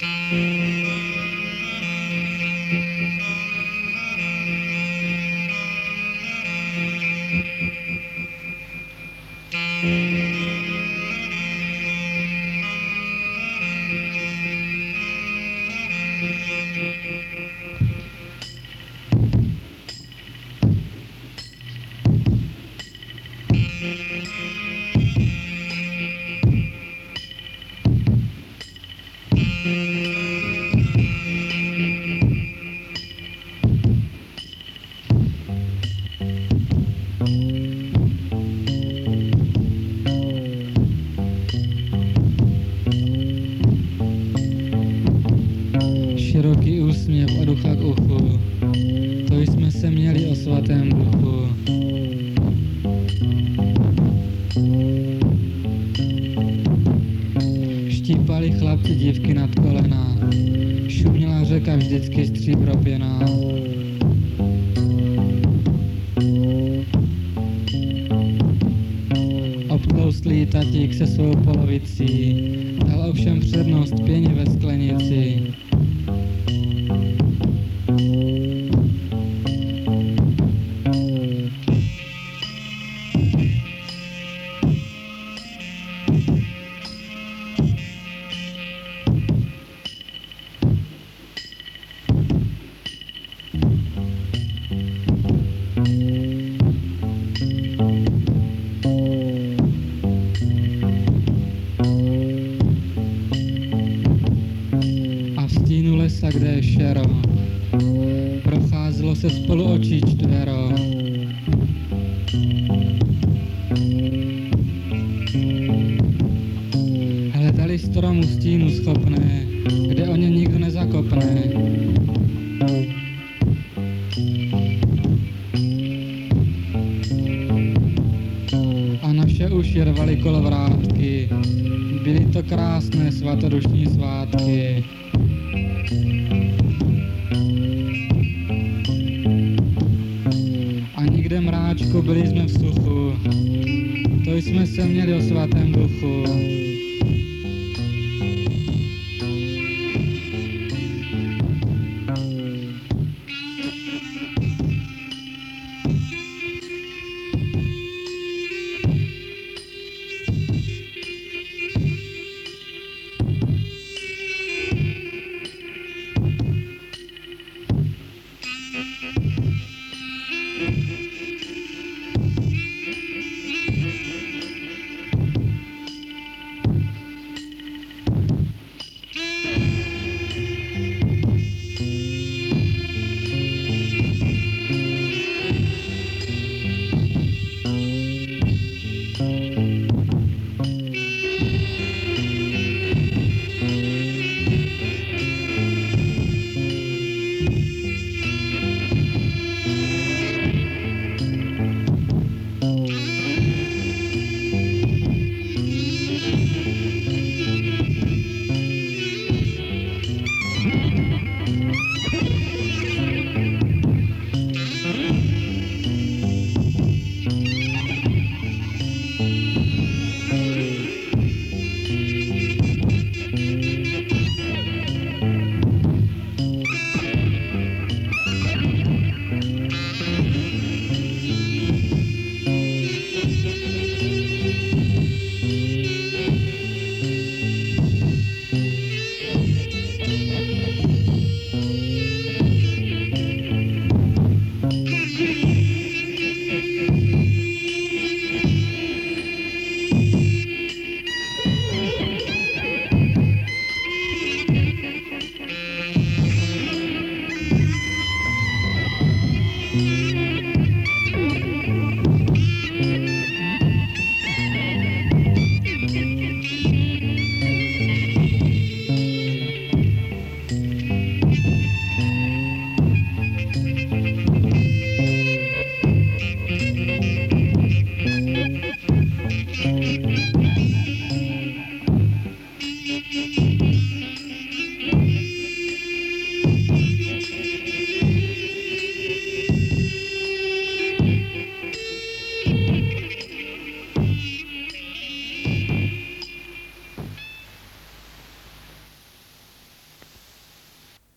Mm-hmm. Široký úsměv od ucha k uchu, to jsme se měli o svatém duchu. Štípali chlapci dívky nad kolena, šuměla řeka vždycky stříbropěná. Obtloustlý tatík se svou polovicí dal ovšem přednost pěně ve sklenici. Kde je šero. Procházelo se spolu očí čtvero. Hledali stromu stínu schopné, kde o ně nikdo nezakopne. A naše uši rvaly kolovrátky, byly to krásné svatodušní svátky. A nikde mráčku byli jsme v suchu, to jsme se měli o svatém duchu.